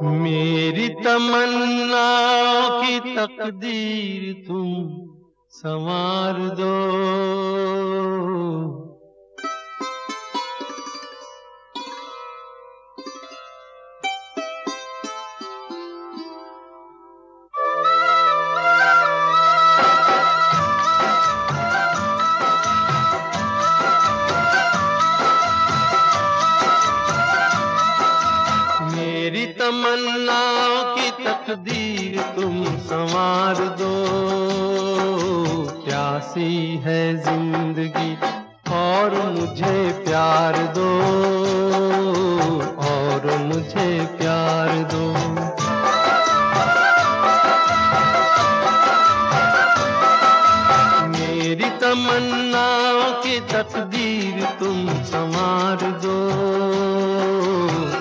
मेरी तमन्ना की तकदीर तुम संवार दो। तमन्नाओं की तकदीर तुम संवार दो। प्यासी है ज़िंदगी और मुझे प्यार दो। और मुझे प्यार दो। मेरी तमन्नाओं की तकदीर तुम संवार दो।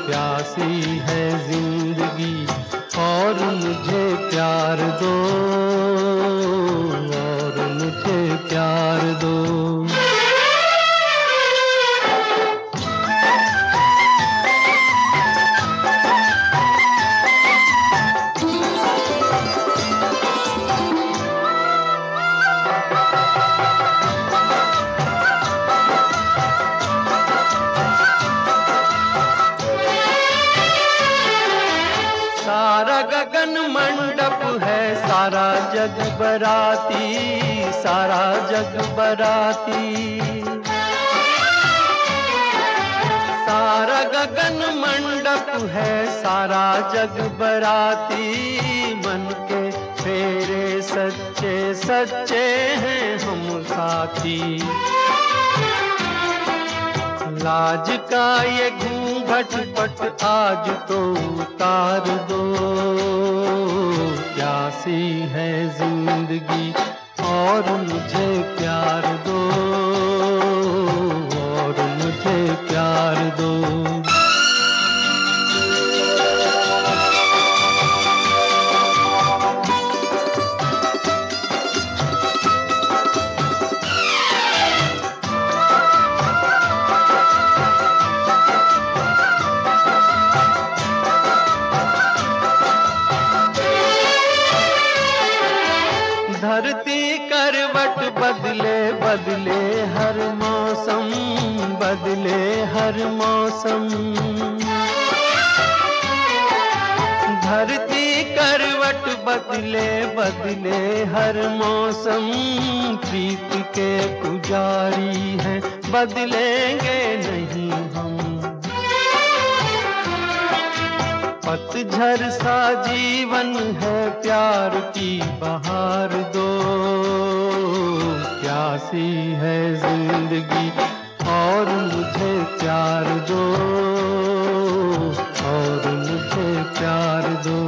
प्यासी है ज़िंदगी और मुझे प्यार दो। गगन मंडप है, सारा जग बराती, सारा जग बराती। सारा गगन मंडप है, सारा जग बराती। मन के फेरे सच्चे सच्चे हैं हम साथी। लाज का ये घूंघट पट आज तो उतार दो। प्यासी है ज़िंदगी और मुझे प्यार दो और मुझे प्यार दो। करवट बदले बदले हर मौसम, बदले हर मौसम। धरती करवट बदले बदले हर मौसम। प्रीत के पुजारी हैं, बदलेंगे नहीं हम। पतझर सा जीवन है प्यार की बहार दो। प्यासी है ज़िंदगी और मुझे प्यार दो और मुझे प्यार दो।